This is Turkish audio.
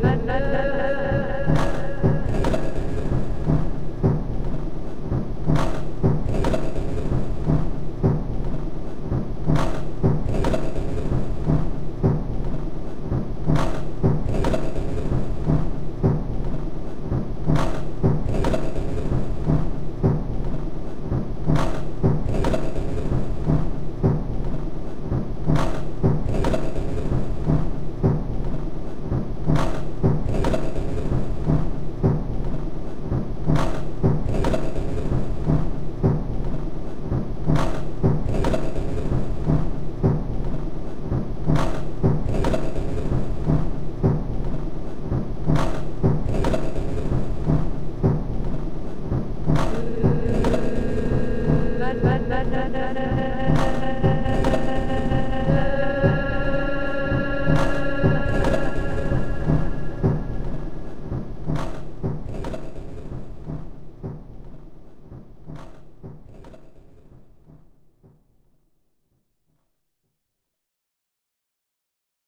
la la la la la la la la la